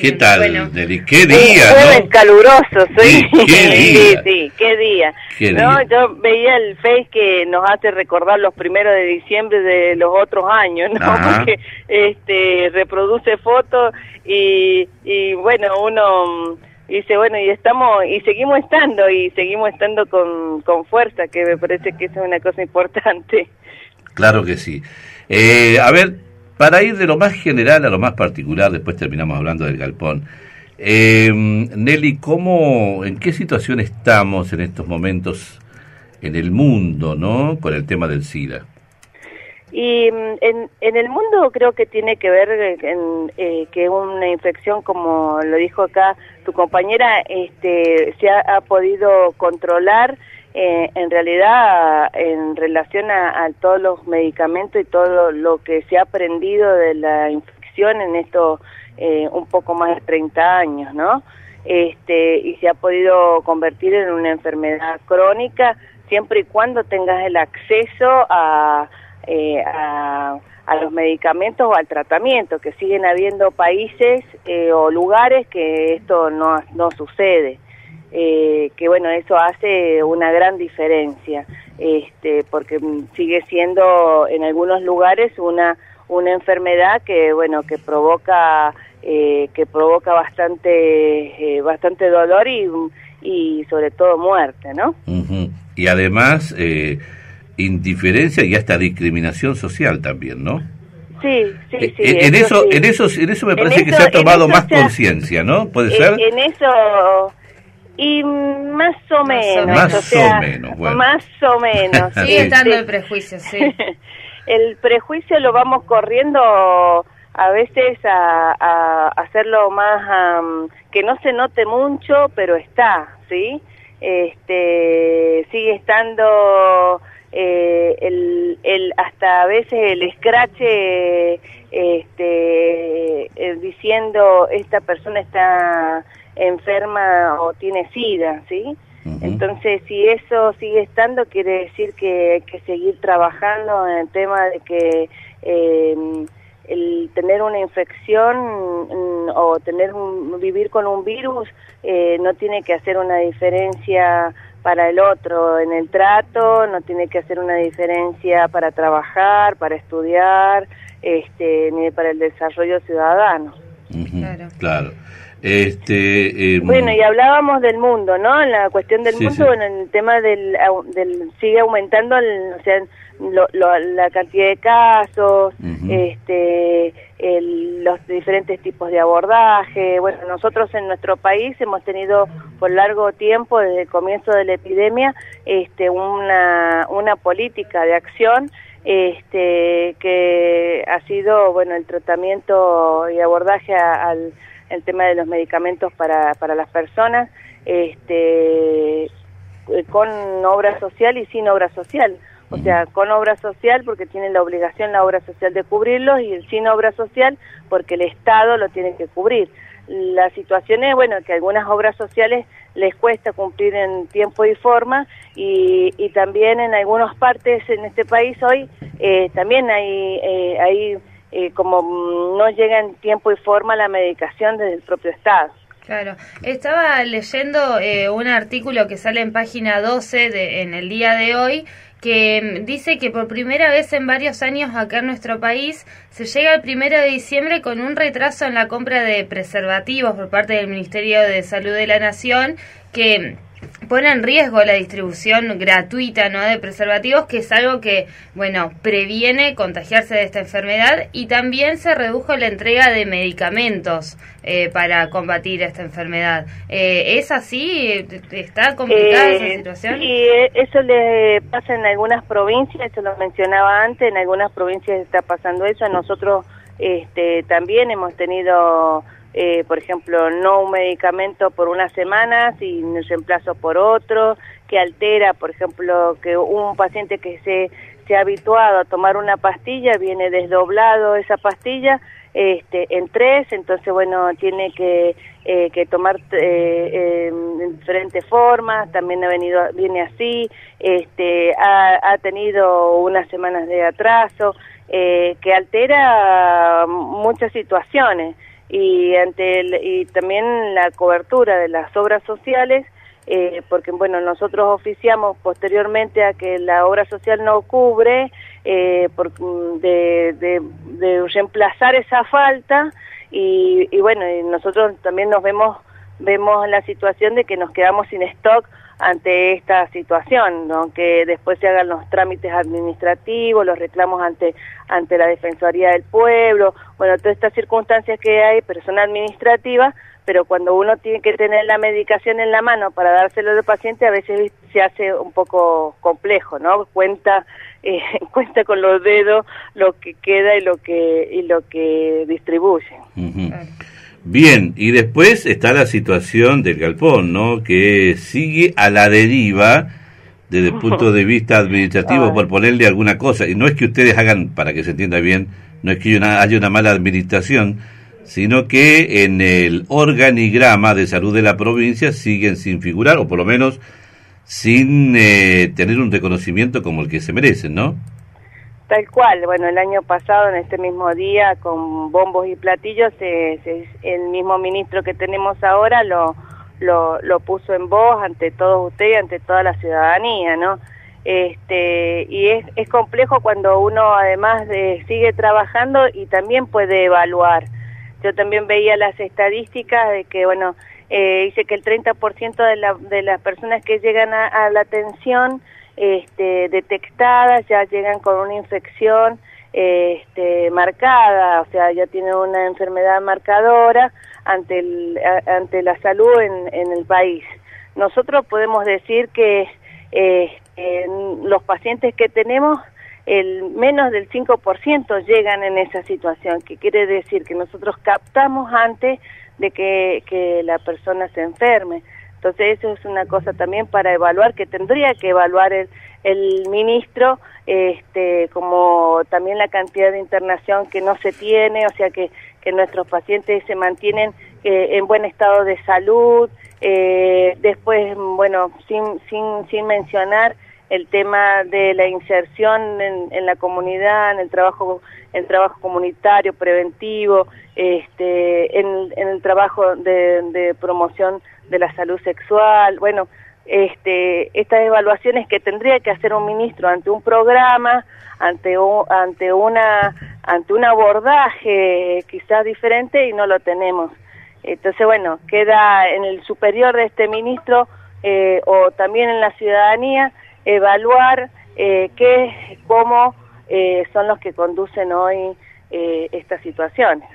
¿Qué tal, Bueno. Nelly? ¿Qué día, Jueves no? caluroso, sí. Sí, qué sí, día. sí, qué día. Qué no, día. yo veía el Face que nos hace recordar los primeros de diciembre de los otros años, ¿no? Ajá. Porque este reproduce fotos y, y bueno, uno dice, bueno, y estamos y seguimos estando y seguimos estando con, con fuerza, que me parece que eso es una cosa importante. Claro que sí. Eh, a ver, para ir de lo más general a lo más particular, después terminamos hablando del galpón. Eh, Nelly, ¿cómo, ¿en qué situación estamos en estos momentos en el mundo, no? Con el tema del SIDA. Y mm, en, en el mundo creo que tiene que ver eh, en, eh, que una infección, como lo dijo acá tu compañera, este, se ha, ha podido controlar eh, en realidad en relación a, todos los medicamentos y todo lo que se ha aprendido de la infección en estos eh, un poco más de 30 años, ¿no? Este, y se ha podido convertir en una enfermedad crónica siempre y cuando tengas el acceso a, eh, a, a los medicamentos o al tratamiento, que siguen habiendo países eh, o lugares que esto no, no sucede. Eh, que bueno, eso hace una gran diferencia, este, porque sigue siendo en algunos lugares una una enfermedad que bueno que provoca eh, que provoca bastante eh, bastante dolor y, y sobre todo muerte, ¿no? Ujú. Y además, eh, indiferencia y hasta discriminación social también, ¿no? Sí, sí, Eh, sí. en, eso, sí. en eso, en eso me En parece que eso- se ha tomado más conciencia, ¿no? ¿Puede ser? En, eso y más o menos, Más o o sea, menos, bueno. más o menos. Sigue Este, estando el prejuicio, sí. el prejuicio lo vamos corriendo a veces a, a hacerlo más am, que no se note mucho pero está sí este sigue estando eh, el, el hasta a veces el escrache este eh, diciendo esta persona está enferma o tiene sida sí entonces, si eso sigue estando, quiere decir que hay que seguir trabajando en el tema de que eh, el tener una infección mm, o tener un, vivir con un virus eh, no tiene que hacer una diferencia para el otro en el trato, no tiene que hacer una diferencia para trabajar, para estudiar, este, ni para el desarrollo ciudadano. Claro. Este, em, Bueno, y hablábamos del mundo, ¿no? En la cuestión del Sí, mundo, sí. bueno, en el tema del, del sigue aumentando, el, o sea, lo- lo- la cantidad de casos, este, el- los diferentes tipos de abordaje. Bueno, nosotros en nuestro país hemos tenido por largo tiempo, desde el comienzo de la epidemia, este, una, una política de acción este, que ha sido, bueno, el tratamiento y abordaje a- al el tema de los medicamentos para, para las personas, este, eh, con obra social y sin obra social. O sea, con obra social porque tiene la obligación la obra social de cubrirlos y sin obra social porque el Estado lo tiene que cubrir. La situación es, bueno, que algunas obras sociales les cuesta cumplir en tiempo y forma y, y también en algunas partes en este país hoy eh, también hay, eh, hay eh, como mm, no llega en tiempo y forma la medicación desde el propio Estado. Claro, estaba leyendo eh, un artículo que sale en página 12 de, en el día de hoy que mm, dice que por primera vez en varios años acá en nuestro país se llega el primero de diciembre con un retraso en la compra de preservativos por parte del Ministerio de Salud de la Nación que pone en riesgo la distribución gratuita ¿no? de preservativos, que es algo que, bueno, previene contagiarse de esta enfermedad y también se redujo la entrega de medicamentos eh, para combatir esta enfermedad. Eh, ¿Es así? ¿Está complicada Eh, esa situación? Sí, eh, eso le pasa en algunas provincias, esto lo mencionaba antes, en algunas provincias está pasando eso. Nosotros este, también hemos tenido, eh, por ejemplo, no un medicamento por unas semanas y un reemplazo por otro, que altera, por ejemplo, que un paciente que se, se ha habituado a tomar una pastilla, viene desdoblado esa pastilla este, en tres, entonces bueno, tiene que, eh, que tomar eh, en diferentes formas, también ha venido, viene así, este, ha, ha tenido unas semanas de atraso, eh, que altera muchas situaciones y ante y también la cobertura de las obras sociales eh, porque bueno nosotros oficiamos posteriormente a que la obra social no cubre eh, por, de, de, reemplazar esa falta y, y bueno y nosotros también nos vemos vemos la situación de que nos quedamos sin stock ante esta situación, aunque después se hagan los trámites administrativos, los reclamos ante ante la Defensoría del Pueblo, bueno, todas estas circunstancias que hay, pero son administrativas, pero cuando uno tiene que tener la medicación en la mano para dárselo al paciente, a veces se hace un poco complejo, ¿no? Cuenta eh, cuenta con los dedos lo que queda y lo que y lo que distribuye. Bien, y después está la situación del galpón, ¿no? Que sigue a la deriva desde el punto de vista administrativo, por ponerle alguna cosa. Y no es que ustedes hagan, para que se entienda bien, no es que haya una mala administración, sino que en el organigrama de salud de la provincia siguen sin figurar, o por lo menos sin eh, tener un reconocimiento como el que se merecen, ¿no? Tal cual, bueno, el año pasado en este mismo día con bombos y platillos, el mismo ministro que tenemos ahora lo, lo, lo puso en voz ante todos ustedes ante toda la ciudadanía, ¿no? Este, y es, es complejo cuando uno además de, sigue trabajando y también puede evaluar. Yo también veía las estadísticas de que, bueno, eh, dice que el 30% de, la, de las personas que llegan a la atención este, detectadas, ya llegan con una infección este, marcada, o sea, ya tienen una enfermedad marcadora ante, el, ante la salud en, en el país. Nosotros podemos decir que eh, los pacientes que tenemos, el menos del 5% llegan en esa situación, que quiere decir que nosotros captamos antes de que, que la persona se enferme. Entonces eso es una cosa también para evaluar, que tendría que evaluar el, el ministro, este, como también la cantidad de internación que no se tiene, o sea que, que nuestros pacientes se mantienen eh, en buen estado de salud. Eh, después, bueno, sin, sin, sin mencionar el tema de la inserción en, en la comunidad, en el trabajo, el trabajo comunitario, preventivo, este, en, el trabajo de, de promoción de la salud sexual, bueno, este, estas evaluaciones que tendría que hacer un ministro ante un programa, ante un, ante una ante un abordaje quizás diferente y no lo tenemos. Entonces, bueno, queda en el superior de este ministro eh, o también en la ciudadanía evaluar eh, qué, cómo eh, son los que conducen hoy eh, estas situaciones.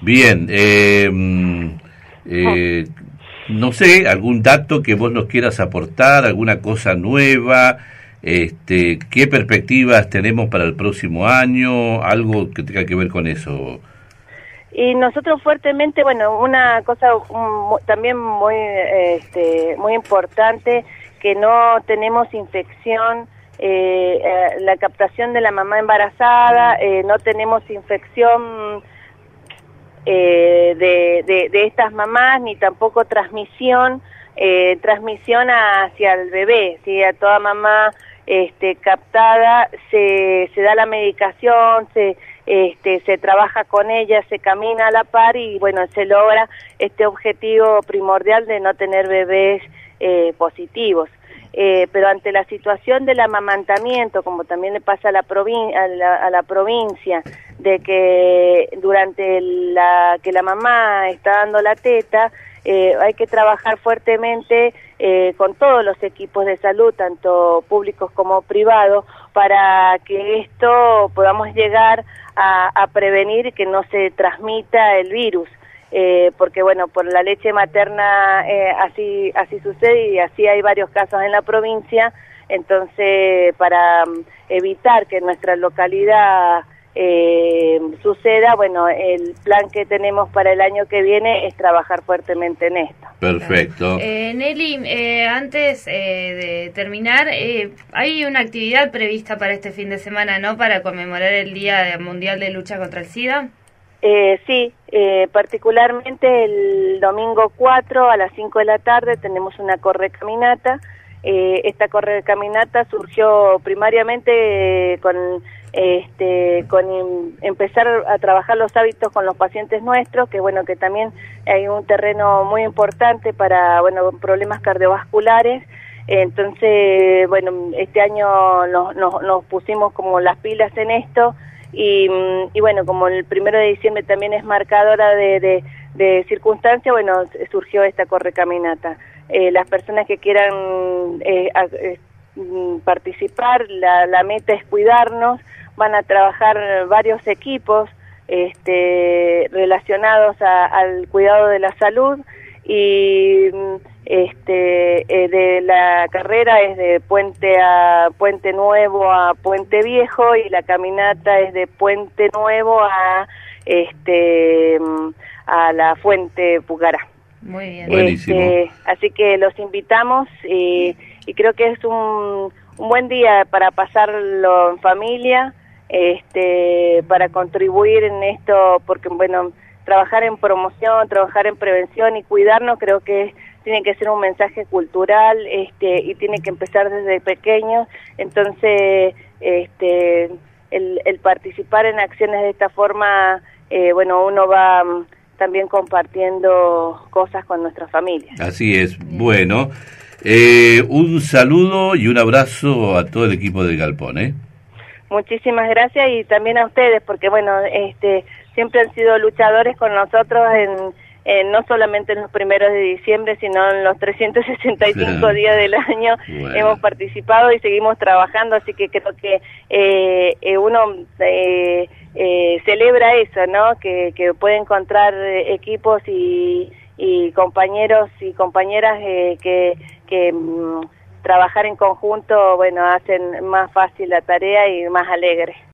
Bien, eh, mm, eh, no sé, algún dato que vos nos quieras aportar, alguna cosa nueva, este, qué perspectivas tenemos para el próximo año, algo que tenga que ver con eso. Y nosotros fuertemente, bueno, una cosa también muy, este, muy importante, que no tenemos infección, eh, eh, la captación de la mamá embarazada, eh, no tenemos infección eh, de, de, estas mamás, ni tampoco transmisión, eh, transmisión hacia el bebé, ¿sí? a toda mamá este, captada se, se da la medicación, se, este, se trabaja con ella, se camina a la par y bueno, se logra este objetivo primordial de no tener bebés eh, positivos. Eh, pero ante la situación del amamantamiento, como también le pasa a la, a la, provincia, de que durante la que la mamá está dando la teta, eh, hay que trabajar fuertemente eh, con todos los equipos de salud, tanto públicos como privados, para que esto podamos llegar a, a prevenir que no se transmita el virus eh, porque bueno, por la leche materna eh, así, así sucede y así hay varios casos en la provincia, entonces para mm, evitar que en nuestra localidad eh, suceda, bueno, el plan que tenemos para el año que viene es trabajar fuertemente en esto. Perfecto. Eh, Nelly, eh, antes eh, de terminar, eh, hay una actividad prevista para este fin de semana, ¿no? Para conmemorar el Día Mundial de Lucha contra el SIDA. Eh, sí, eh, particularmente el domingo 4 a las 5 de la tarde tenemos una correcaminata. Eh, esta correcaminata surgió primariamente con este, con empezar a trabajar los hábitos con los pacientes nuestros, que bueno, que también hay un terreno muy importante para, bueno, problemas cardiovasculares. Entonces, bueno, este año nos, nos, pusimos como las pilas en esto y, y, bueno, como el primero de diciembre también es marcadora de, de, de circunstancia, bueno, surgió esta correcaminata. Eh, las personas que quieran eh, eh, mm, participar, la, la meta es cuidarnos, van a trabajar varios equipos este, relacionados al cuidado de la salud y este de la carrera es de puente a puente nuevo a puente viejo y la caminata es de puente nuevo a este a la fuente Pucará. Muy bien. Buenísimo. Este, así que los invitamos y, y creo que es un, un, buen día para pasarlo en familia, este, para contribuir en esto, porque bueno, trabajar en promoción, trabajar en prevención y cuidarnos creo que tiene que ser un mensaje cultural este, y tiene que empezar desde pequeños. Entonces, este, el, el participar en acciones de esta forma, eh, bueno, uno va también compartiendo cosas con nuestra familia. Así es. Bueno, eh, un saludo y un abrazo a todo el equipo del Galpón. ¿eh? Muchísimas gracias y también a ustedes, porque bueno, este, siempre han sido luchadores con nosotros en eh, no solamente en los primeros de diciembre, sino en los 365 días del año hemos participado y seguimos trabajando, así que creo que eh, eh uno eh, eh, celebra eso, ¿no? Que, que puede encontrar equipos y, y, compañeros y compañeras que, que mm, trabajar en conjunto, bueno, hacen más fácil la tarea y más alegre.